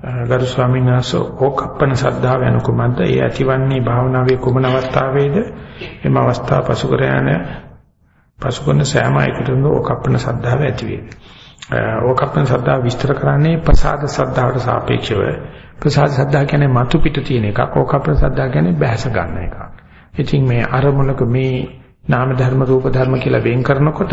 ගරු ස්වාමීන් වහන්සේ ඕකප්පන සද්ධාව යන කුමන්ත ඒ ඇතිවන්නේ භාවනාවේ කුමන අවස්ථාවේද එම අවස්ථාව පසු කර යන පසු කරන සෑම අයකටම ඕකප්පන සද්ධාව ඇති වේ. ඕකප්පන සද්ධාව විස්තර කරන්නේ ප්‍රසාද සද්ධාවට සාපේක්ෂව ප්‍රසාද සද්ධා කියන්නේ මතු පිට තියෙන එකක් ඕකප්පන සද්ධා කියන්නේ බැස ගන්න එකක්. ඉතින් මේ අරමුණක මේ නාම ධර්ම රූප ධර්ම කියලා වෙන් කරනකොට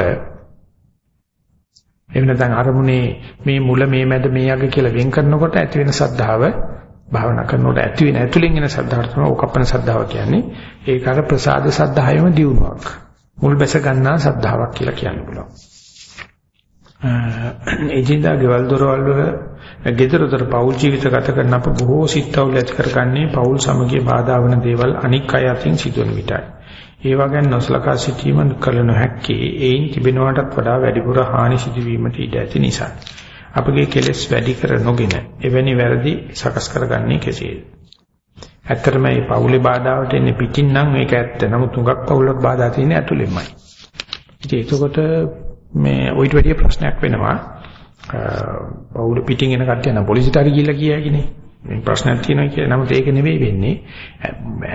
එහෙම නැත්නම් අරමුණේ මේ මුල මේ මැද මේ අග කියලා වෙන් කරනකොට ඇති වෙන සද්ධාව භාවනා කරනකොට ඇති වෙන ඇතුලින් එන සද්ධාවට තමයි ඕකප්පන සද්ධාව කියන්නේ. ඒක අර ප්‍රසාද සද්ධායෙම දියුණුවක්. මුල් බැස ගන්නා සද්ධාාවක් කියලා කියන්න පුළුවන්. එදිනදා ගෙවල් දොරවල් වල ගෙදරතර පෞල් ජීවිත ගත කරන අප බොහෝ සිත්වල ඇති කරගන්නේ පෞල් සමගිය බාධා වන දේවල් අනික් අය අතින් සිදුවන විටයි. ඒවා ගැන නොසලකා සිටීම කල නොහැක්කේ ඒයින් තිබෙනවටත් වඩා වැඩිපුර හානි සිදුවීමට ඉඩ ඇති නිසා. අපගේ කෙලෙස් වැඩි කර නොගෙන එවැනි වැරදි සකස් කරගන්නේ කෙසේද? ඇත්තටම මේ පවුලේ බාධාවට එන්නේ පිටින් නම් මේක ඇත්ත. නමුත් තුඟක් පවුලක් බාධා තියෙන්නේ ඇතුළෙන්මයි. ඉතින් ඒකකොට මේ ඔයිට වැඩි ප්‍රශ්නයක් වෙනවා. පවුල පිටින් එන කට්ටිය නම් පොලිසියට හරි ගිහිල්ලා කියයිනේ. මේ ප්‍රශ්නයක් තියෙනවා කියලා. නමුත් ඒක නෙවෙයි වෙන්නේ.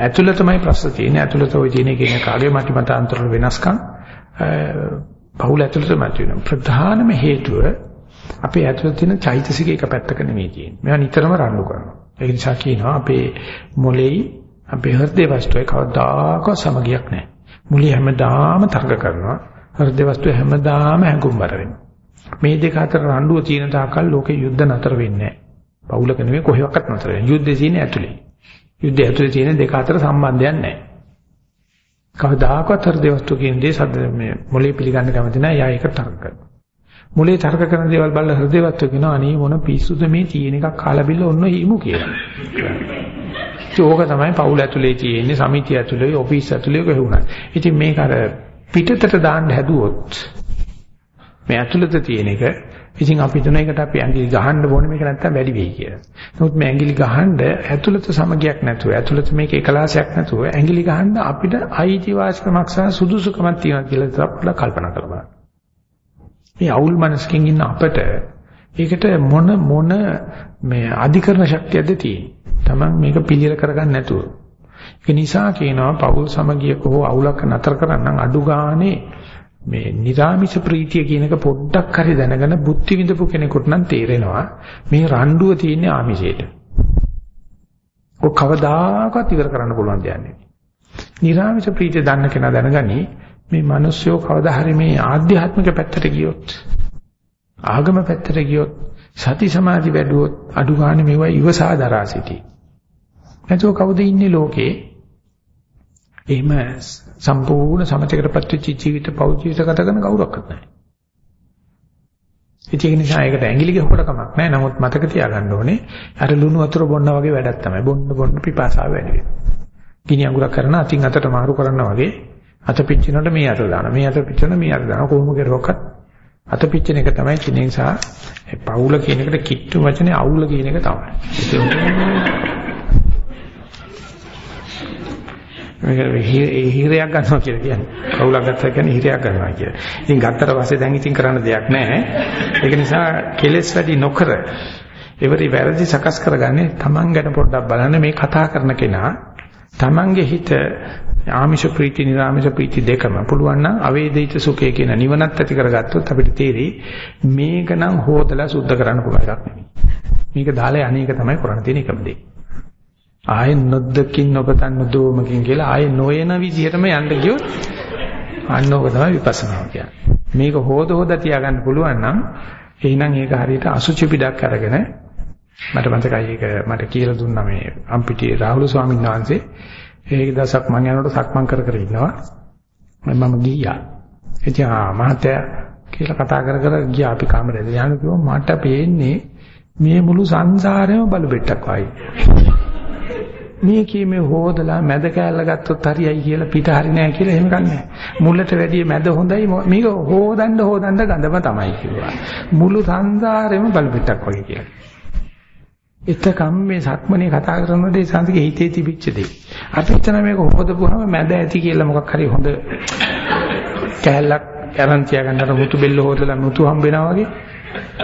ඇතුළතමයි ප්‍රශ්න තියෙන්නේ. ඇතුළත ওই තියෙන කෙන කාගේ මටි මතාන්තර වෙනස්කම් පවුල ඇතුළතම තියෙනවා. ප්‍රධානම හේතුව අපේ ඇතුළත තියෙන චෛතසික එක පැත්තක නෙවෙයි තියෙන්නේ. මේවා නිතරම රණ්ඩු කරනවා. ඒ නිසා කියනවා අපේ මොලේයි අපේ හෘදේ වස්තුවේ කවදාකවත් සමගියක් නැහැ. මුලිය හැමදාම තර්ක කරනවා. හෘදේ වස්තුවේ හැමදාම හැඟුම්බර වෙනවා. මේ දෙක අතර රණ්ඩුව තියෙන තාකල් ලෝකේ යුද්ධ නතර වෙන්නේ නැහැ. පවුලක නෙවෙයි කොහෙවත් නතර වෙන්නේ. යුද්ධේ තියෙන්නේ ඇතුලේ. යුද්ධය ඇතුලේ තියෙන දෙක අතර සම්බන්ධයක් නැහැ. කවදාකවත් හෘදේ වස්තුව කියන දේ සද්ද මේ මොලේ පිළිගන්න කැමති නැහැ. යා ඒක තර්ක කරනවා. මුලේ තර්ක කරන දේවල් බලලා හෘදේවත් කියනවා අනේ මොන පිස්සුද මේ තියෙන එකක් කාලා බිල්ල ඔන්න හිමු කියලා. ඒක තමයි පවුල ඇතුලේ තියෙන්නේ සමිතිය ඇතුලේ ඔෆිස් ඇතුලේ කොහොමද. ඉතින් මේක අර පිටතට දාන්න හැදුවොත් මේ ඇතුළත තියෙන එක ඉතින් අපි හිතන එකට අපි ඇඟිලි ගහන්න ඕනේ මේක නැත්තම් වැඩි වෙයි කියලා. නමුත් මේ ඇඟිලි ගහන්න ඇතුළත සමගියක් නැතුව ඇතුළත මේක එකලාසයක් නැතුව ඇඟිලි ගහන්න අපිට අයිතිවාසිකමක් සහ සුදුසුකමක් තියෙනවා කියලා අපිට කල්පනා කරලා මේ අවුල් මනසකින් ඉන්න අපට ඒකට මොන මොන මේ අධිකරණ ශක්තියක්ද තියෙන්නේ. Taman මේක පිළියෙල කරගන්න නැතුව. ඒක නිසා කියනවා පෞල් සමගියක හෝ අවුලක් නතර කරන්න අඩු ගානේ මේ නිරාමිෂ ප්‍රීතිය කියන එක පොඩ්ඩක් හරි දැනගෙන බුද්ධි විඳපු කෙනෙකුට නම් තේරෙනවා මේ රණ්ඩුව තියෙන්නේ ආමිෂයට. ඔක කවදාකවත් ඉවර කරන්න පුළුවන් දෙයක් නෙවෙයි. නිරාමිෂ ප්‍රීතිය දන්න කෙනා දැනගනි මේ මිනිස්සුયો කවදා හරි මේ ආධ්‍යාත්මික පැත්තට ගියොත් ආගම පැත්තට ගියොත් සති සමාධි වැඩුවොත් අඩු ගන්න මේවා ඉවසා දරා සිටි. නැතෝ කවුද ඉන්නේ ලෝකේ? එහෙම සම්පූර්ණ සමතේකටපත් වෙච්ච ජීවිත පෞද්ගලික ගත කරන කවුරක්වත් නැහැ. ඒක නිසා ඒකට ඇඟිලි ගහකට කමක් නැහැ. නමුත් මතක තියාගන්න ඕනේ අර ලුණු වතුර බොන්න වගේ වැඩක් තමයි. බොන්න බොන්න පිපාසාව වැඩි වෙනවා. ගිනි අඟුරක් කරන අතින් අතට මාරු කරනවා වගේ අත පිච්චෙනකොට මේ අත දානවා. මේ අත පිච්චෙන මේ අත දානවා. කොහොම කෙරුවක්වත් අත පිච්චෙන එක තමයි කියන්නේ නිසා පවුල කියන එකට කිට්ටු වචනේ අවුල කියන එක තමයි. මේක හිරයක් ගන්නවා කියලා කියන්නේ. කවුලක් ගත්තා කියන්නේ හිරයක් ගන්නවා කියලා. ඉතින් ගත්තට පස්සේ දැන් ඉතින් කරන්න දෙයක් නැහැ. ඒක නිසා කෙලෙස් වැඩි නොකර ඉවරි වැරදි සකස් කරගන්නේ Taman ගැන පොඩ්ඩක් බලන්න මේ කතා කරන කෙනා Tamanගේ හිත ආමිෂ ප්‍රීති නිර්ආමිෂ ප්‍රීති දෙකම පුළුවන් නම් අවේදිත සුඛය කියන නිවනත් ඇති කරගත්තොත් අපිට තේරෙයි මේක නම් හොදලා සුද්ධ කරන්න පුළුවන් එකක් නෙමෙයි. මේක දාලා අනේක තමයි කරන්න තියෙන එකම දේ. ආයෙ නොදකින් ඔබතන් නොදෝමකින් කියලා ආයෙ නොයන විදිහටම යන්න ගියොත් අන්න ඕක තමයි විපස්සනා කියන්නේ. මේක හොද හොද තියාගන්න පුළුවන් නම් එහෙනම් ඒක හරියට අසුචි පිටක් අරගෙන මට මතකයි ඒක මට කියලා දුන්නා මේ අම්පිටියේ රාහුල ස්වාමීන් වහන්සේ. ඒක දවසක් මම යනකොට සක්මන් කර කර ඉන්නවා. මම ගියා. එතියා මහත්තයා කියලා කතා කර කර ගියා. අපි කාමරේට යන කිව්වා. මට පේන්නේ මේ මුළු සංසාරෙම බලු බෙට්ටක් වගේ. මේ කීමේ හොදලා මැද කෑල්ල ගත්තොත් හරියයි කියලා පිට හරි නෑ කියලා එහෙම ගන්නෑ. මුලට වැඩිය මැද හොඳයි මේක හොදන්න හොදන්න ගඳම තමයි කිව්වා. මුළු සංසාරෙම බලපිටක් වගේ කියලා. එතකම් මේ සක්මනේ කතා කරන දේ සංසිගේ හිතේ තිබිච්ච දේ. අපි හිතන මේක හොදපුවාම මැද ඇති කියලා මොකක් හරි හොඳ කෑල්ලක් අරන් තියාගන්නට මුතු බෙල්ල හොදලා මුතු හම්බ වෙනවා වගේ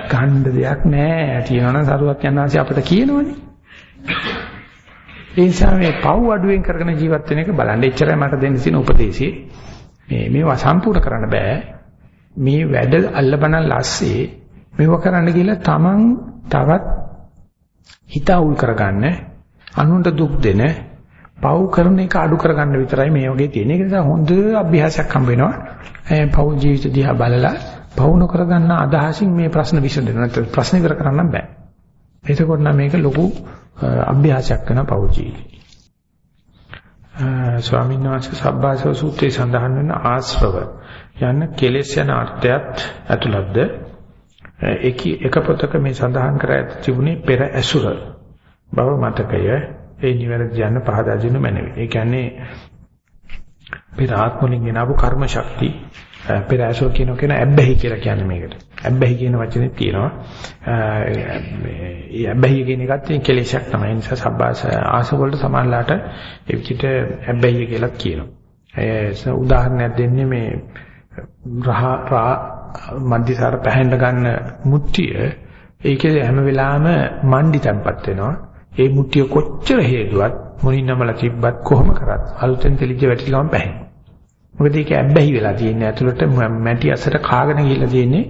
ගන්න දෙයක් නැහැ. තියෙනවනම් සරුවක් යනවාසි අපිට කියනවනේ. ඒ නිසා මේ පව් අඩුවෙන් කරගෙන ජීවත් වෙන එක බලන්න. එච්චරයි මට දෙන්න තියෙන උපදේශය. මේ මේවා සම්පූර්ණ කරන්න බෑ. මේ වැඩ අල්ලබන ලස්සේ මේව කරන්න කියලා තමන් තවත් හිත අවුල් කරගන්න අනුන්ට දුක් දෙන පව් කරන එක අඩු කරගන්න විතරයි මේ වගේ තියෙන. ඒක නිසා හොඳ අභ්‍යාසයක් හම්බ වෙනවා. පව් ජීවිත දිහා බලලා පව් නොකර ගන්න අදහසින් මේ ප්‍රශ්න විසඳෙන්න නැත්නම් ප්‍රශ්න ඉවර කරන්න බෑ. එතකොට නම් මේක ලොකු අභ්‍යාසයක් කරන පව් ජීවිතය. ස්වාමීන් වහන්සේ සබ්බාසව සූත්‍රයේ සඳහන් වෙන ආශ්‍රව යන කෙලෙස් යන අර්ථයත් ඇතුළත්ද එක එක පොතක මේ සඳහන් කර ඇති තිබුණේ පෙර ඇසුර බව මතකය ඒ නිවැරදි යන පහදා දෙනු මැනවි. ඒ කියන්නේ පෙර ආත්මලින් ගෙනාවු කර්ම ශක්තිය පෙර ඇසුර කියන කෙන ඇබ්බැහි කියලා කියන්නේ මේකට. ඇබ්බැහි කියන වචනේ තියෙනවා. මේ ඇබ්බැහි කියන එකත් තියෙන කෙලෙසක් තමයි. ඒ නිසා සබ්බාස ආස වලට සමානලාට ඒ විදිහට ඇබ්බැහි කියලා කියනවා. ඒ උදාහරණයක් දෙන්නේ මේ රහ රා මන්දිසාර පැහැඳ ගන්න මුට්ටිය ඒකේ හැම වෙලාවෙම මණ්ඩි තැම්පත් වෙනවා. ඒ මුට්ටිය කොච්චර හේතුවත් මොනින් නමලා තිබ්බත් කොහොම කරත් අලුතෙන් තෙලිජ වැටිලා පැහැෙනවා. මොකද ඒක ඇබ්බැහි වෙලා තියෙන්නේ ඇතුළට මැටි අසට කාගෙන ගිහිල්ලා තියෙන්නේ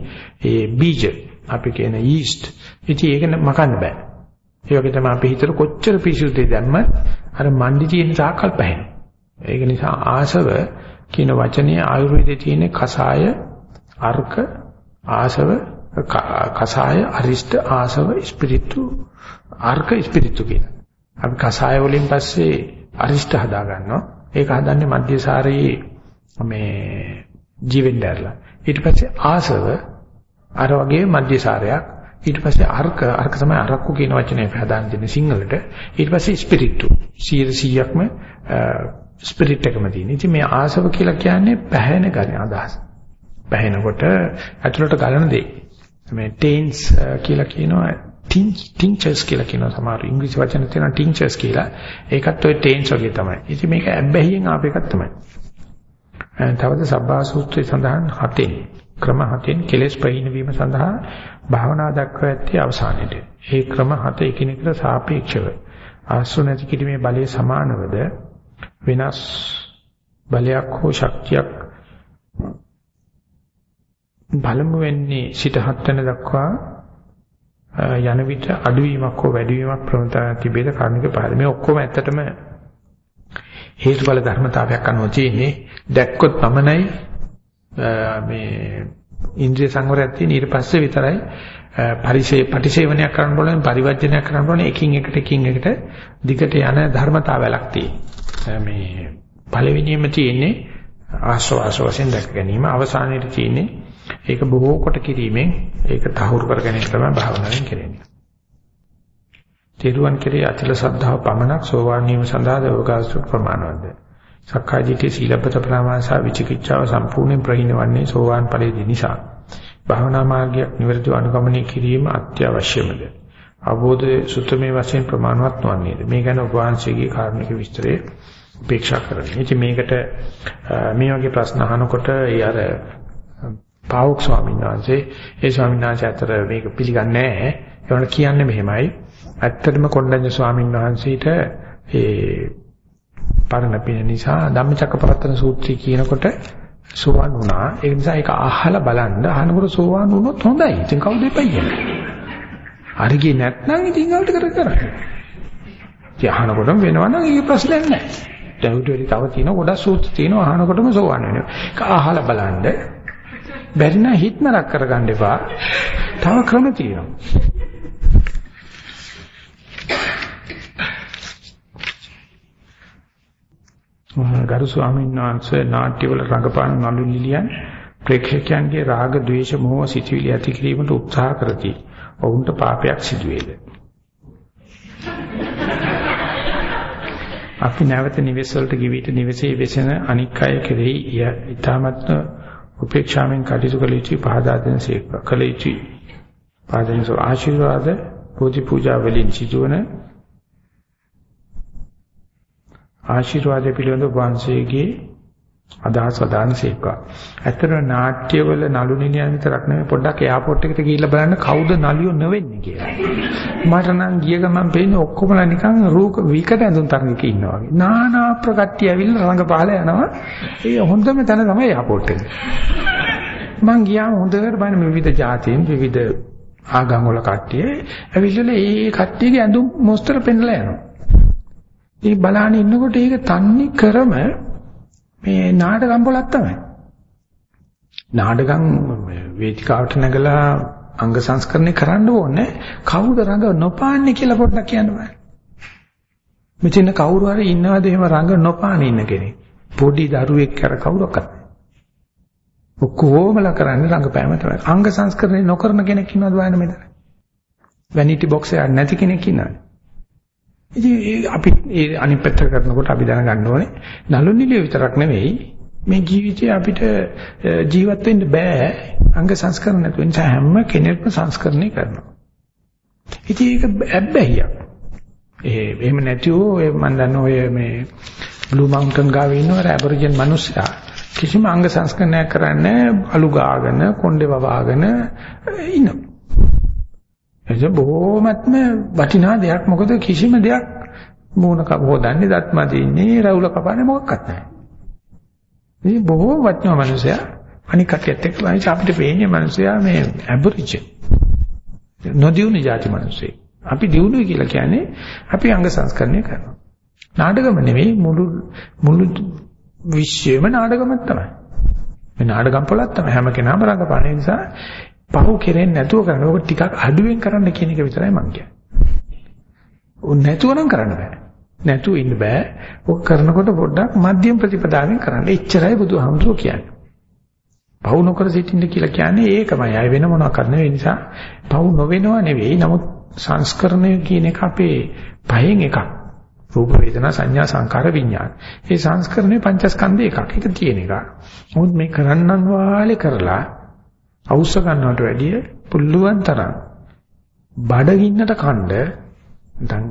ඒ බීජ අපි කියන යීස්ට්. ඉතින් ඒක මකන්න බෑ. ඒ වගේ තමයි අපි හිතර කොච්චර පිසුදේ දැම්මත් අර මණ්ඩි තියෙන තාකල් පැහැෙන. ඒක නිසා ආසව කියන වචනේ ආයුර්වේදයේ තියෙන කසාය අර්ක ආසව කසාය අරිෂ්ඨ ආසව ස්පිරිතු අර්ක ස්පිරිතු කියන. අපි කසාය වලින් පස්සේ අරිෂ්ඨ හදා ගන්නවා. ඒක හදන්නේ මධ්‍යසාරයේ මේ ජීවෙන්න ඇරලා. ඊට පස්සේ ආසව අර වගේ මධ්‍යසාරයක් ඊට පස්සේ අර්ක අර්ක තමයි අරක්කු කියන වචනේ ප්‍රදාන දෙන්නේ සිංහලට. ඊට පස්සේ ස්පිරිටු 100%ක්ම ස්පිරිට් එකම තියෙන. ඉතින් මේ ආසව කියලා කියන්නේ පැහැෙන ගන්න අදහස. පැහැෙනකොට ඇතුළට ගලන දේ. මේ ටේන්ස් කියලා කියනවා ටින්චර්ස් කියලා කියනවා සමහර ඉංග්‍රීසි වචන තියෙනවා ටින්චර්ස් කියලා. ඒකත් ඔය ටේන්ස් වගේ තමයි. ඉතින් මේක ඇබ්බැහියෙන් ආප එකක් තමයි. තවද සබ්බා සූත්‍රයේ සඳහන් හතෙන් ක්‍රම හතෙන් කෙලෙස් ප්‍රහීන වීම සඳහා භාවනා දක්වා ඇත්තේ අවසානයේද. ඒ ක්‍රම හත එකිනෙකට සාපේක්ෂව ආශ්‍ර නැති කිරීමේ බලය සමානවද වෙනස් බලයක් හෝ ශක්තියක් බලමු වෙන්නේ සිට හත් වෙන දක්වා යන විට අඩුවීමක් හෝ වැඩිවීමක් ප්‍රවණතාවක් තිබේද කාරණික පහළ මේ ඔක්කොම ඇත්තටම හේතුඵල ධර්මතාවයක් අනුව තියෙන්නේ දැක්කොත් පමණයි මේ ඉන්ද්‍රිය සංවරයක් තියෙන ඊට පස්සේ විතරයි පරිසේ පටිසේවනයක් කරන්න බලන පරිවර්ජනයක් කරන්න බලන එකින් එකට එකින් එකට දිගට යන ධර්මතාවයක් තියෙන මේ පළවෙනියම තියෙන්නේ ආශ්වාස වශයෙන් දැක ගැනීම අවසානයේදී තියෙන්නේ ඒක බොහෝ කොට කිරීමෙන් ඒක තහවුරු කර ගැනීම තමයි භාවනාවෙන් කරන්නේ. තෙරුවන් කෙරේ අචල ශ්‍රද්ධාව පමණක් සෝවාන් වීම සඳහා දවගාසු ප්‍රමාණවත්ද. සක්කාය දිට්ඨි සීලපත ප්‍රමාණසා විචිකිච්ඡාව සම්පූර්ණයෙන් ප්‍රහීනවන්නේ සෝවාන් ඵලයේදී නිසා. භාවනා මාර්ගයක් නිවැරදිව අනුගමනය කිරීම අත්‍යවශ්‍යමද. අවබෝධයේ සුත්තමේ වශයෙන් ප්‍රමාණවත් නොවන්නේද. මේ ගැන ඔබ වහන්සේගේ කාරණික විස්තරේ උපේක්ෂා කරන්නේ. ඉතින් මේකට මේ වගේ ප්‍රශ්න අහනකොට ඒ අර පාවොක් ස්වාමීන් වහන්සේ ඒ ස්වාමීන් වහන්සේ අතර මේක පිළිගන්නේ නැහැ. ඒවන කියන්නේ මෙහෙමයි. ඇත්තටම කොණ්ඩඤ්ඤ ස්වාමීන් වහන්සේට ඒ පරණ පින නිසා ධම්මචක්කපවත්තන සූත්‍රය කියනකොට සෝවාන් වුණා. ඒ නිසා ඒක අහලා බලන්න අහනකොට සෝවාන් වුණොත් හොඳයි. ඉතින් කවුද එපයි කියන්නේ? හරි ගියේ නැත්නම් ඉතින් අවුලට කර කරන්නේ. ඉතින් අහනකොටම වෙනවා නම් ඊට ප්‍රශ්නයක් නැහැ. දැනුට වෙලි තව තියෙන ගොඩක් සූත්‍ර තියෙනවා අහනකොටම සෝවාන් වෙනවා. ඒක අහලා බලන්න බැරි නම් හිත නරක කරගන්න එපා. තව ක්‍රම තියෙනවා. ගරු ස්වාමීන් වහන්සේ නාට්‍යවල රඟපාන නළු නිලියන් ප්‍රේක්ෂකයන්ගේ රාග, ద్వේෂ, මෝහ සිතුවිලි ඇති කිරීමට උත්සාහ කරති. ඔවුන්ට පාපයක් සිදු අපි නැවත නිවෙස් වලට ගිවිත නිවෙසේ වෙසෙන අනික් අය කෙරෙහි ඊටමත් උපේක්ෂාවෙන් කටයුතු කළ යුතුයි පහදා දෙන සේක. කළ යුතුයි. පාදෙන් ආශිර්වාද පූජි පූජා වලින් සිදුවන ආශිර්වාදය පිළිබඳ වංශයේගේ අදහස් වදාන සීක්වා. ඇත්තටම නාට්‍යවල නළු නිලියන් විතරක් නෙමෙයි පොඩ්ඩක් එයාපෝට් එකට ගිහිල්ලා බලන්න කවුද නලියෝ නෙවෙන්නේ කියලා. මට නම් ගිය ගමන් පේන්නේ ඔක්කොමලා නිකන් රූක විකට ඇඳුම් තරඟක ඉන්නවා වගේ. නානා ප්‍රකට්ටි ඇවිල්ලා රංගපාල යනවා. ඒ හොඳම තැන තමයි එයාපෝට් එක. මං ගියාම හොඳට බලන්න විවිධ ජාතීන් විවිධ ආගම් වල කට්ටිය ඇවිල්ලා ඒ කට්ටියගේ ඇඳුම් මොස්තර පෙන්ලා යනවා. ඒ බලාන ඉන්නකොට ඒක තන්නේ කරම මේ නාටකම් පොලක් තමයි. නාටකම් වේදිකාවට නැගලා අංග සංස්කරණය කරන්න ඕනේ කවුද රඟ නොපාන්නේ කියලා පොඩ්ඩක් කියන්න බෑ. මෙතන කවුරු හරි ඉන්නවද එහෙම රඟ නොපාන ඉන්න කෙනෙක්. පොඩි දරුවෙක් කර කවුරක්වත් ඔක්කොමලා කරන්නේ රංගපෑම තමයි. අංග සංස්කරණය නොකරන කෙනෙක් ඉන්නවද බලන්න මෙතන. වැනිටි බොක්ස් එකක් නැති කෙනෙක් ඉන්නවද? ඉතින් අපි ඒ අනිත් පැත්ත කරනකොට අපි දැනගන්න ඕනේ නළු නිලිය විතරක් නෙවෙයි මේ ජීවිතේ අපිට ජීවත් වෙන්න බෑ අංග සංස්කරණ නැතුව නිසා හැම කෙනෙක්ම සංස්කරණය කරනවා. ඉතින් ඒක ඇබ්බැහියක්. ඒ එහෙම නැතිව ඔය මම දන්න ඔය මේ බ්ලූ මවුන්ටන් ගාවේ ඉන්නවර ඇබරිජන් මිනිස්සයා කිසිම අංග සංස්කරණයක් කරන්නේ අලු ගාගෙන කොණ්ඩේ වවාගෙන ඉන්නවා. ඒක බොහොමත්ම වටිනා දෙයක්. මොකද කිසිම දෙයක් මූණ කප හොදන්නේ දත් මදින්නේ රවුල කපන්නේ මොකක්වත් නැහැ. මේ බොහෝ වටිනා මිනිසයා අනික් කටියත් එක්ක වයිස අපිට පේන්නේ මිනිසයා මේ ඇබරිජන්. නොදියුණු જાති මිනිස්සෙක්. අපි දියුණුයි කියලා කියන්නේ අපි අංග සංස්කරණය කරනවා. නාටකම නෙවෙයි මුළු මුළු විශ්වයේම නාටකමක් තමයි. මේ නාටකම් පොලක් තමයි හැම කෙනාම රඟපාන නිසා පහු කෙරෙන්නේ නැතුව කරන ඕක ටිකක් අඩුවෙන් කරන්න කියන එක විතරයි මම කියන්නේ. උන් නැතුව නම් කරන්න බෑ. නැතුව ඉන්න බෑ. ඕක කරනකොට පොඩ්ඩක් මධ්‍යම ප්‍රතිපදාවෙන් කරන්න. එච්චරයි බුදුහාමුදුරුවෝ කියන්නේ. පවු නොකර සිටින්න කියලා කියන්නේ ඒකමයි. අය වෙන මොනවාක්වත් නෙවෙයි නිසා පවු නොවෙනව නෙවෙයි. නමුත් සංස්කරණය කියන එක අපේ පහෙන් එකක්. රූප වේදනා සංඥා සංකාර විඥාන. මේ සංස්කරණේ පංචස්කන්ධ එකක්. ඒක තියෙන එක. මොකද මේ කරන්නන් වාලේ කරලා අවශ්‍ය ගන්නවට වැඩිය පුළුවන් තරම් බඩගින්නට කණ්ඩ නැත්නම්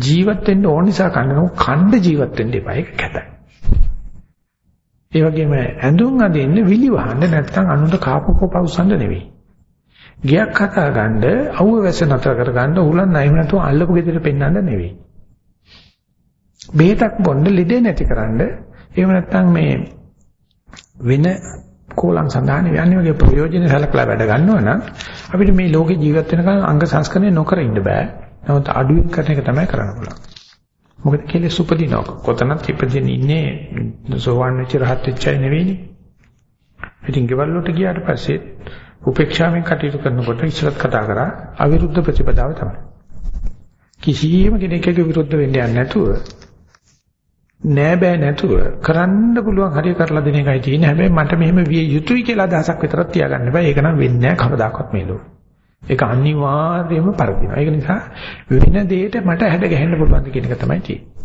ජීවත් වෙන්න ඕන නිසා කන්නනෝ කණ්ඩ ජීවත් වෙන්න එපා ඒක කැතයි. ඒ වගේම ඇඳුම් අදින්න විලි වහන්න නැත්නම් අනුන්ට කාපකෝ පවසන්න නෙවෙයි. ගියක් හදා ගන්න අවුව වැස නතර කර ගන්න උලන් නැයිම නැතුව අල්ලපු ගෙදර පෙන්වන්න නෙවෙයි. බේතක් බොන්න ලෙඩේ නැතිකරන්න එහෙම නැත්නම් මේ වෙන කෝලම් සඳහන් යන්නේ වගේ ප්‍රයෝජන සලකලා වැඩ ගන්නවා නම් අපිට මේ ලෝකේ ජීවත් වෙනකන් අංග සංස්කරණය නොකර ඉන්න බෑ. නමුත් අඩුවෙන් කරන එක තමයි කරන්න පුළුවන්. මොකද කෙලෙස් උපදිනවා. කොතනත් ඉපදෙන ඉන්නේ සෝවන් වෙච්ච රහත් වෙච්චයි නෙවෙයිනේ. ඉතින් ගෙවල් වලට ගියාට පස්සේ උපේක්ෂාවෙන් කටයුතු කරනකොට ඉස්සරත් කතා කරා අවිරුද්ධ ප්‍රතිපදාව තමයි. කිසියම් කෙනෙක්ගේ විරුද්ධ වෙන්න යන්නේ නැතුව නෑ බෑ නැතුව කරන්න පුළුවන් හරිය කරලා දෙන එකයි තියෙන්නේ. හැබැයි මට මෙහෙම විය යුතුයි කියලා අදහසක් විතරක් තියාගන්න බෑ. ඒක නම් වෙන්නේ නෑ කවදාකවත් මේ ලෝකෙ. ඒක අනිවාර්යයෙන්ම පරදිනවා. ඒක නිසා වෙන දෙයකට මට හැඩ ගැහෙන්න පුළුවන් කියන එක තමයි තියෙන්නේ.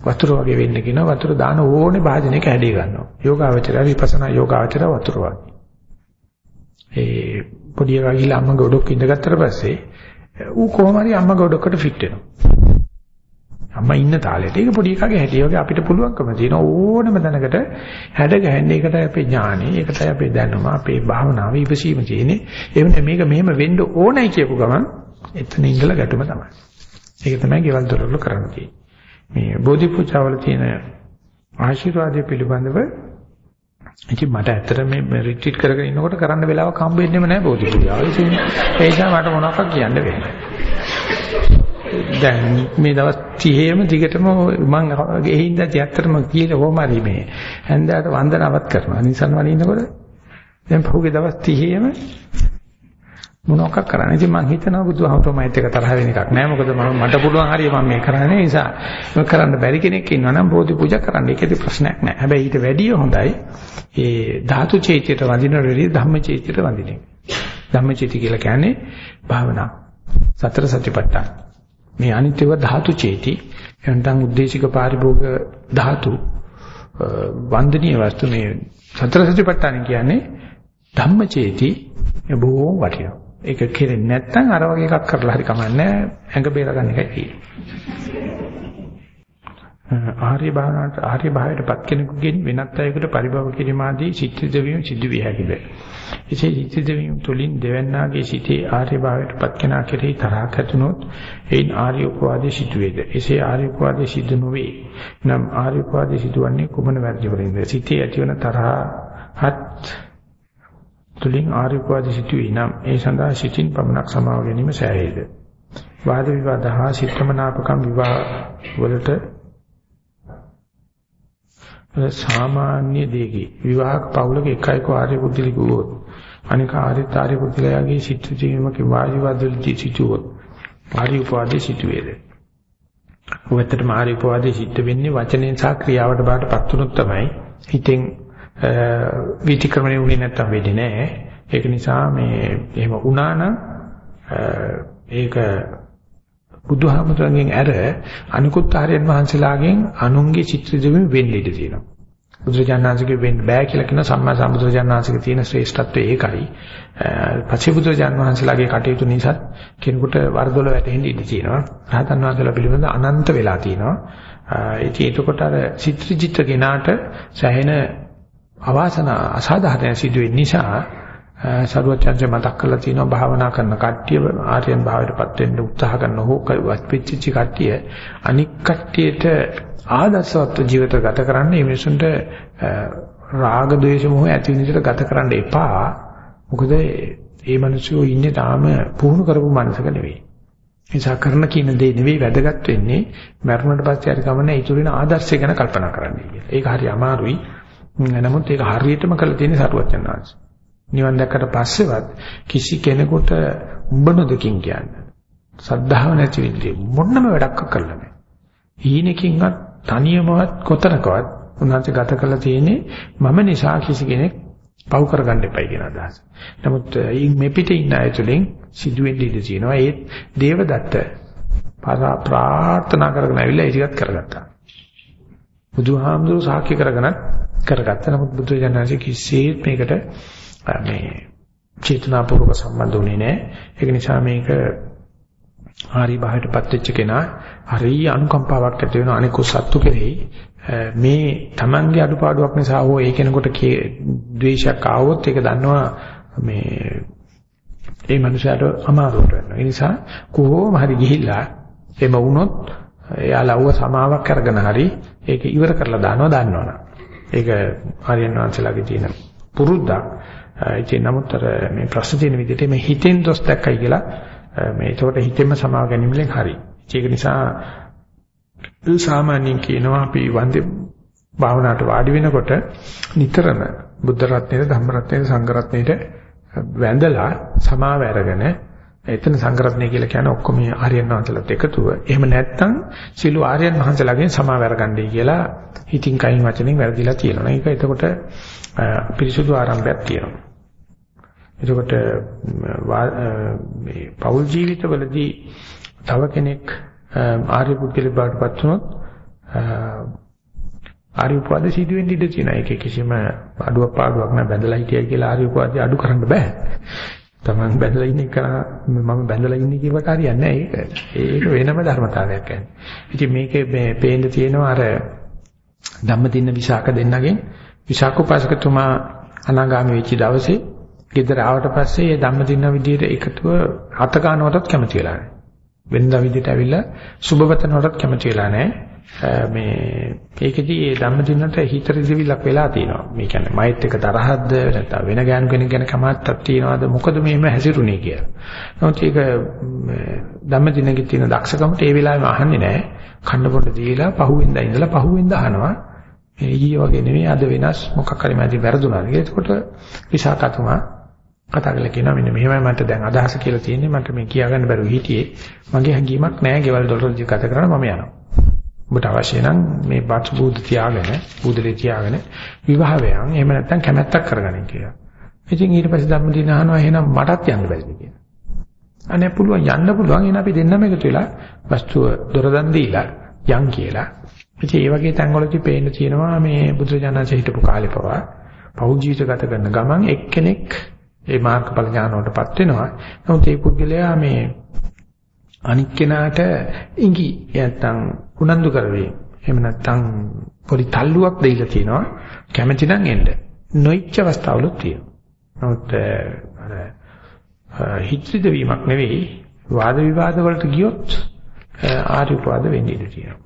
වතුර වගේ වෙන්න කියනවා වතුර දාන ඕනේ භාජනයක හැඩය ගන්නවා. යෝගාවචරය විපස්සනා යෝගාවචරය වතුර වගේ. ඒ පොඩි එකා ගිහලා අම්මගේ ඔඩොක්ක ඉඳගත්තට පස්සේ ඌ කොහොම හරි අම්මගේ ඔඩොක්කට ෆිට වෙනවා. අම්මා ඉන්න තාලෙට. ඒක පොඩි එකාගේ හැටි වගේ අපිට පුළුවන්කම තියෙන ඕනම දැනකට හැඩ ගැහෙන්නේ. ඒකට අපේ ඥානෙ, ඒකට අපේ දැනුම, අපේ භාවනාව ඉවසීම තියෙන්නේ. ඒ වෙන මේක මෙහෙම වෙන්න ඕනයි කියපු ගමන් එතන ඉඳලා ගැටුම තමයි. ඒක තමයි ගෙවල් දොරවල කරන්න තියෙන්නේ. මේ බෝධි පූජාවල තියෙන ආශිර්වාදය පිළිබඳව ඉතින් මට ඇත්තට මේ රිට්‍රීට් කරගෙන ඉන්නකොට කරන්න වෙලාවක් හම්බ වෙන්නේම නැහැ බෝධි පූජාව. ඒ නිසා මට මොනවක්වත් කියන්න වෙන්නේ දැන් මේ දවස් 30ෙම දිගටම මම ගෙහින්ද ඇත්තටම කියලා කොහොම හරි මේ හැන්දෑවට වන්දනාවක් කරනවා. නිසන් වලිනකොට දැන් පහුගිය දවස් 30ෙම මොනවක් කරන්නේ. ඉතින් මම හිතනවා බුදුහාමුදුරුවෝ මයිත් එක තරහ වෙන එකක් නෑ. මොකද මම මට පුළුවන් හරිය මම මේ කරන්නේ නිසා මේක කරන්න බැරි කෙනෙක් ඉන්නවා නම් බෝධි පූජා කරන්න. ඒකේදී ප්‍රශ්නයක් නෑ. හැබැයි ඊට වැඩිය හොඳයි ඒ ධාතු චෛත්‍යයට වඳින වෙලී ධම්ම චෛත්‍යයට වඳින එක. ධම්ම චෛත්‍ය කියලා කියන්නේ භාවනා. සතර සතිපට්ඨාන. මේ අනිත්‍යව ධාතු චේති එනනම් උද්දේශික පාරිභෝග ධාතු වන්දනීය වස්තු මේ සතර සතිපට්ඨාන කියන්නේ ධම්ම චේති බොහෝ වටිනවා. ඒක කෙරෙන්නේ නැත්නම් අර වගේ එකක් කරලා හරි කමන්නේ ඇඟ බේරගන්න එකයි තියෙන්නේ. ආර්ය භාවනාවට ආර්ය භාවයටපත් කෙනෙකුගෙන් වෙනත් අයෙකුට පරිභව කිරීම ආදී සිත් දෙවීම සිදු විය හැකිද. එසේ සිත් දෙවීම තුළින් දෙවන්නාගේ සිතේ ආර්ය භාවයටපත් කෙනා කෙරෙහි තරහක් ඇතිනොත් එයින් ආර්ය උපවාදයේ සිදුවේද. එසේ ආර්ය උපවාදයේ සිදු නොවේ. නම් ආර්ය උපවාදයේ සිදුවන්නේ කුමන වැරදි වලින්ද? සිතේ ඇතිවන තරහත් තුළින් ආර්ය උපවාදයේ සිදුවේ නම් ඒ සඳහා සිතින් පමණක් සමාව ගැනීම සෑහේද. වාද විවාද හා සිත්තමනාපකම් විවාහ වලට සාමාන්‍ය දෙකේ විවාහක පවුලක එකයික ආර්ය පුද්ගලික වුවොත් අනික ආර්ය ආර්ය පුද්ගලයාගේ සිත් ජීවීමක වායුවදල්ටි සිටුවොත් ආර්ය උපවාදයේ සිටුවේද? ඔයතරම ආර්ය උපවාදයේ සිට වෙන්නේ වචනෙන් සහ ක්‍රියාවට බාටපත් වුණොත් තමයි හිතෙන් විතික්‍රමණය වුණේ නැත්තම් වෙන්නේ නැහැ. ඒක නිසා මේ එහෙම වුණා නම් ඒක බුදුහාමුදුරන්ගෙන් ඇර අනිකුත් ආර්යයන් වහන්සේලාගෙන් අනුන්ගේ චිත්‍ර දෙමින් වෙන්න ඉඩ තියෙනවා. බුදුරජාණන්සේගේ වෙන්න බෑ කියලා කියන සම්මා සම්බුදුරජාණන්සේගේ තියෙන ශ්‍රේෂ්ඨත්වය ඒකයි. පස්සේ බුදුරජාණන් වහන්සේලාගේ කටයුතු නිසා කෙනෙකුට වරදොල වැටෙන්න ඉඩ තියෙනවා. රහතන් වහන්සේලා පිළිබඳ අනන්ත වෙලා තියෙනවා. ඉතින් එතකොට අර චිත්‍ර චිත්‍ර කෙනාට සැහෙන අවාසන අසාධාරණ සිදුවෙන නිසා සරුවචන්සේ මතක් කරලා තියෙනවා භාවනා කරන කට්ටිය ආර්යයන් භාවයටපත් වෙන්න උත්සාහ කරන හොකවත් පිච්චිච්ච කට්ටිය අනික් කට්ටියට ආදර්ශවත් ජීවිත ගත කරන්න මේ මිනිසුන්ට රාග ద్వේෂ මොහ ඇති වෙන විදිහට ගත කරන්න එපා මොකද මේ මිනිස්සු ඉන්නේ තාම පුහුණු කරපු මනසක නෙවෙයි නිසා කරන කියන දේ නෙවෙයි වැදගත් වෙන්නේ මරණයට පස්සේ හරි ගමන ඉතුරු වෙන ආදර්ශය ගැන කල්පනා කරන්න කියලා. ඒක හරි අමාරුයි. නමුත් ඒක හරියටම කරලා තියෙන සරුවචන් වහන්සේ. නිවන් දැක්කට පස්සෙවත් කිසි කෙනෙකුට උඹ නොදකින් කියන්නේ. සද්ධාව නැති විදිහේ මොන්නම වැඩක් කරලා නැහැ. හීනකින්වත් තනියමවත් කොතනකවත් උන්වහන්සේ ගත කරලා තියෙන්නේ මම නිසා කිසි කෙනෙක් පව් කරගන්න එපයි කියන අදහස. නමුත් මේ පිටේ ඉන්න අය තුළින් සිදුවෙන්න ඉඩ තියෙනවා. ඒ දේවදත්ත ප්‍රාර්ථනා කරගෙන ඇවිල්ලා ඉතිගත් කරගත්තා. බුදුහාමුදුරුවෝ සාක්ෂි කරගෙනත් කරගත්තා. නමුත් බුදුජානනාංශ කිසිසේත් මේකට මේ චේතනාපූර්වක සම්බන්ධ වුණේ නැහැ. ඒක නිසා මේක හරි බාහිරපත් වෙච්ච කෙනා හරිය අනුකම්පාවක් ඇති වෙන අනිකු සත්තු කෙරෙහි මේ Tamange අඩුපාඩුවක් නිසා හෝ ඒ කෙනෙකුට ද්වේෂයක් ආවොත් ඒක දන්නවා මේ ඒ මනුස්සයාට අමාරුවට වෙනවා. ඒ නිසා කොහොම හරි ගිහිල්ලා එම වුණොත් එයා ලව්ව සමාවක් අරගෙන හරි ඒක ඉවර කරලා දානවා දන්නවනේ. ඒක ආර්යයන් වහන්සේලාගේ තියෙන පුරුද්දක්. ඉතින් නමුත් අර මේ ප්‍රශ්න තියෙන විදිහට මේ හිතෙන් දොස් දැක්කයි කියලා මේ ඒකට හිතෙන්ම සමාව ගැනීමෙන් හරි. ඒක නිසා සාමාන්‍යයෙන් කියනවා අපි වන්දේ භාවනාවට වාඩි වෙනකොට නිතරම බුද්ධ රත්නයේ ධම්ම රත්නයේ සංඝ රත්නයේ වැඳලා සමාව අරගෙන එතන සංඝ රත්නය කියලා කියන්නේ ඔක්කොම ආර්යයන් වහන්සේලාත් එකතුව. එහෙම නැත්නම් සිළු ආර්යයන් වහන්සේලාගෙන් සමාව අරගන්නයි කියලා හිතින් කයින් වචනෙන් වැරදිලා තියෙනවා. ඒක එතකොට පිරිසුදු ආරම්භයක් තියෙනවා. එතකොට මේ පෞල් ජීවිතවලදී තව කෙනෙක් ආර්ය පුද්ගලික බවටපත් වුණොත් ආර්ය උපවාද සිදු වෙන්න ඉඩ තියෙනවා. ඒකේ කිසිම අඩුවක් පාඩුවක් නැහැ. බැඳලා හිටියයි කියලා ආර්ය උපවාදය අඩු කරන්න බෑ. Taman බැඳලා ඉන්නේ කරා මම බැඳලා ඉන්නේ කියවට හරියන්නේ නැහැ. ඒක ඒක වෙනම ධර්මතාවයක් يعني. ඉතින් මේකේ මේ පේන්න තියෙනවා අර ධම්මදින්න විසාක දෙන්නගෙන් විසාක උපාසකතුමා අනාගාමී වෙච්ච දවසේ ගෙදර ආවට පස්සේ ඒ ධම්මදින්න විදියට එකතුව අත ගන්නවටත් කැමති වෙලා නැහැ. වෙනදා විදියට ඇවිල්ලා සුබවතනවටත් කැමති වෙලා නැහැ. මේ ඒකෙදි ඒ ධම්මදින්නට හිත රිදවිලක් වෙලා තියෙනවා. මේ කියන්නේ මයිත් එක තරහක්ද නැත්නම් වෙන ගෑනු කෙනෙක් ගැන කමත්තක් තියනවාද මොකද මෙහෙම හැසිරුනේ කියලා. නමුත් ඒක ධම්මදින්නගේ තියෙන දක්ෂකමට ඒ වෙලාවෙම අහන්නේ නැහැ. කන්න පොඩ දීලා පහුවෙන්දා ඉඳලා පහුවෙන්දා අහනවා. මේ ඊයේ වගේ නෙමෙයි අද වෙනස් මොකක් හරි මැදි වැරදුනා. ඒකකොට විසාකතුමා කතා කරලා කියනවා මෙන්න මෙහෙමයි මට දැන් අදහස කියලා තියෙන්නේ මට මේ කියාගන්න බැරුව හිටියේ. මගේ හැඟීමක් නැහැ ගෙවල් දොරට ගත කරන්න මම යනවා. ඔබට අවශ්‍ය නම් මේ බත් බුදු තියාගෙන බුදුලේ තියාගෙන විවාහ වෙයන් එහෙම නැත්නම් කැමැත්තක් කරගන්න කියලා. ඉතින් ඊට පස්සේ ධම්මදින අහනවා එහෙනම් මටත් යන්න බැරිද කියලා. අනේ පුළුවන් යන්න පුළුවන් එහෙනම් අපි දෙන්නම එකතු වෙලා වස්තුව දොරදන් දීලා යන් කියලා. ඉතින් ඒ වගේ තැන්වලදී පේන්න තියෙනවා මේ බුදුරජාණන්සේ හිටපු කාලේ පවා පෞල් ජීවිත ගත කරන ගමන් එක්කෙනෙක් ඒ මාර්ගඵල ඥාන වලටපත් වෙනවා. නමුත් ඒ පුද්ගලයා මේ අනික් කෙනාට ඉඟි නැත්තම් උනන්දු කරවේ. එහෙම නැත්නම් පොඩි තල්ලුවක් දෙයිලා තියෙනවා. කැමැති නම් එන්න. නොඉච්ච අවස්ථාවලුත් තියෙනවා. නමුත් අර හිත්‍රිද වීමක් නෙවෙයි වාද විවාද වලට ගියොත් ආර්ය උපවාද වෙන්නේ ඉඳී තියෙනවා.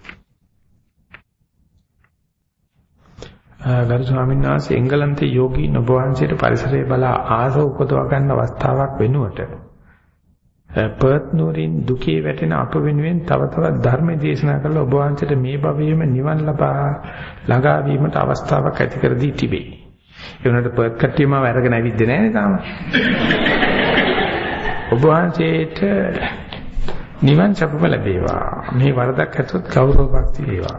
ගරු ස්වාමීන් වහන්සේ එංගලන්තයේ යෝගී ඔබ වහන්සේට පරිසරය බලා ආසව උපදවා ගන්න අවස්ථාවක් වෙනුවට පර්ත් නුවරින් දුකේ වැටෙන අප වෙනුවෙන් තව තවත් ධර්ම දේශනා කරලා ඔබ වහන්සේට මේ භවයේම නිවන් ලබා ළඟා වීමට අවස්ථාවක් ඇති කර දී තිබේ. ඒ වුණාට පර්ත් කට්ටියම අරගෙන ඇවිද්දේ නැහැ තාම. ඔබ වහන්සේට නිවන් සපම ලැබේවා. මේ වරදක් ඇතොත් ගෞරව භක්ති වේවා.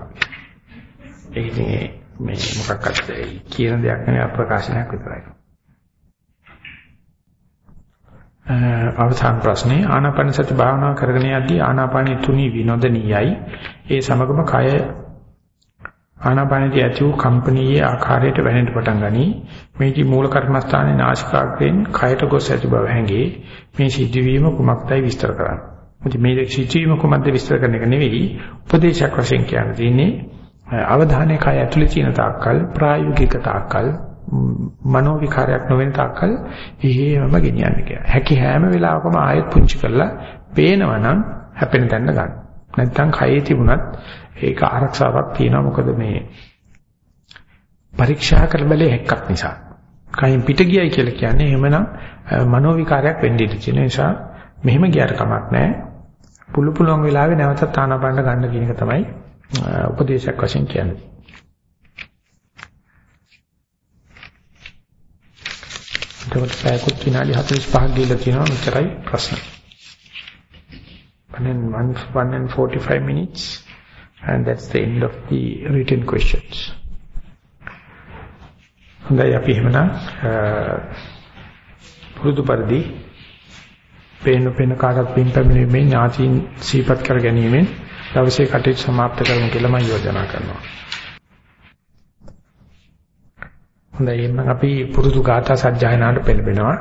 ඒ ඉතින් මේ මොකක්වත් කියන දෙයක් නෙවෙයි අප්‍රකාශනයක් විතරයි. අවසාන ප්‍රශ්නේ ආනාපාන සති භාවනාව කරගෙන යද්දී ආනාපානි තුනි විනෝදනීයයි. ඒ සමගම කය ආනාපානදී ඇති වූ කම්පනීයේ ආකාරයට වැහෙන්න පටන් ගනී. මේකී මූල කර්මස්ථානයේ නාසිකාග්‍රයෙන් කයට ගොස් ඇති බව හැඟේ. මේ සිද්ධවීම කුමක්දයි විස්තර කරන්න. ඉතින් මේ සිද්ධවීම කුමක්ද විස්තර කරන එක නෙවෙයි උපදේශයක් වශයෙන් කියන්න තියෙන්නේ අවධානය කය ඇතුලේ තියෙන තාක්කල් ප්‍රායෝගික තාක්කල් මනෝ විකාරයක් නොවන තාක්කල් එහෙමම ගෙනියන්න කියලා. හැකි හැම වෙලාවකම ආයෙත් පුංචි කරලා පේනවනම් හැපෙන තැන ගන්න. නැත්තම් කයේ තිබුණත් ඒක ආරක්ෂාවක් තියෙනවා මොකද මේ පරීක්ෂා කරබලේ හැක්කක් නිසා. කයින් පිට ගියයි කියලා කියන්නේ එහෙමනම් මනෝ විකාරයක් වෙන්න ඉඩ තියෙන නිසා මෙහෙම ගියට කමක් නැහැ. පුළු පුළුවන් වෙලාවෙ නැවතත් ආනාපාන ගන්න කියන එක තමයි උපදේශයක් වශයෙන් කියන්නේ. එතකොට පැයකුත් විනාඩි 45ක් ගිහලා තියෙනවා මෙතරයි ප්‍රශ්න. And then one, one and 45 minutes and that's the end of the written questions. හොඳයි අපි එහෙමනම් පුරුදු පරිදි පේන පේන කාටත් පින් පැමිණීමේ ඥාතීන් සීපත් කර ගැනීමෙන් දවසේ කටයුතු સમાપ્ત කරමු කියලා මම යෝජනා කරනවා. හොඳයි එහෙනම් අපි පුරුදු ගාථා සජ්ජායනාවට පෙළඹෙනවා.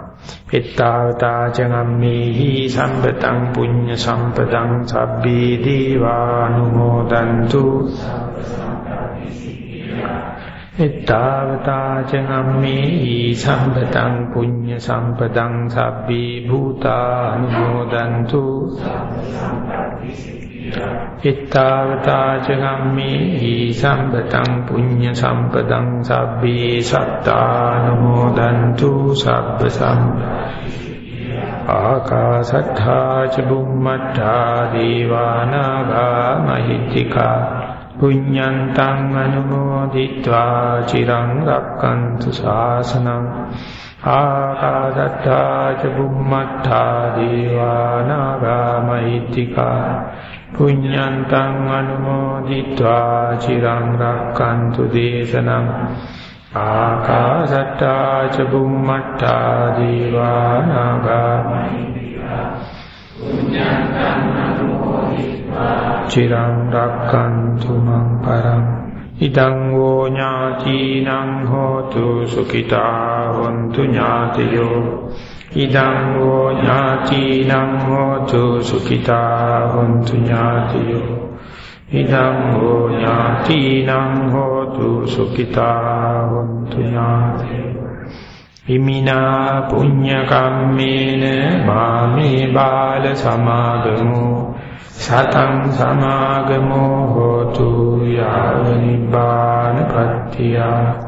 එත්තාවතා චගම්මේහි සම්පතං පුඤ්ඤ සම්පතං සබ්බේ දීවානුමෝදන්තු එත්තාවතා චගම්මේහි සම්පතං පුඤ්ඤ සම්පතං සබ්බේ භූතානුමෝදන්තු සබ්බ ittavata ca gammehi sambataṃ puñña sampadaṃ sabbhe sattanumodantu sabba ආකාසත්තා ච බුම්මත්තා දීවානාගා මහිත්‍තිකා පුඤ්ඤන්තං අනුමෝදිत्वा චිරං රක්칸තු ශාසනං ආකාසත්තා ච බුම්මත්තා දීවානාගා මහිත්‍තිකා පුඤ්ඤන්තං අනුමෝදිत्वा චිරං රක්칸තු දේශනං ආකාශට්ටා ච බුම්මට්ටා දීවානාගා චිරං රක්칸තු මං පරං ඉදං වූ ඥාතිනං හෝතු සුඛිතා වന്തു ඥාතියෝ ඉදං හෝ ඥාතිනං හෝතු සුඛිතා හොන්තු ඥාතියෝ. ඉදං හෝ ඥාතිනං හෝතු සුඛිතා හොන්තු ඥාතියෝ. ඉමිනා පුඤ්ඤ කම්මේන මාමේ බාල සමාගමෝ. සතං සමාගමෝ හෝතු යාව නිබ්බාන පත්‍තියා.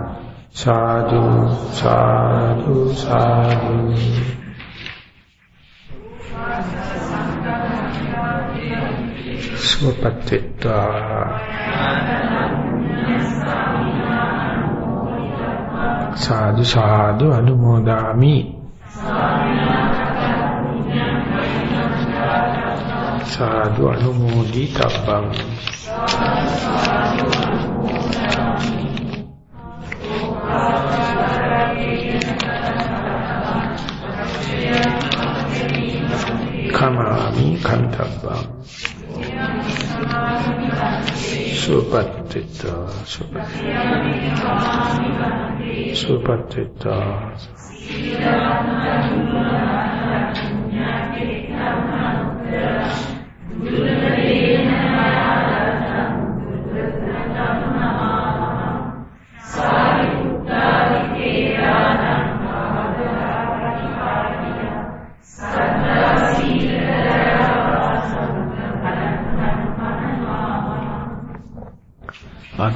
සාදු සාදු සාදු. සුවපත්ත්වා සාදු සාදු අනුමෝදාමි. සාදු අනුමෝදි තබ්බං සාදු කමාමි කන්තබ්බං. සුපත්තිත සුපත්තිත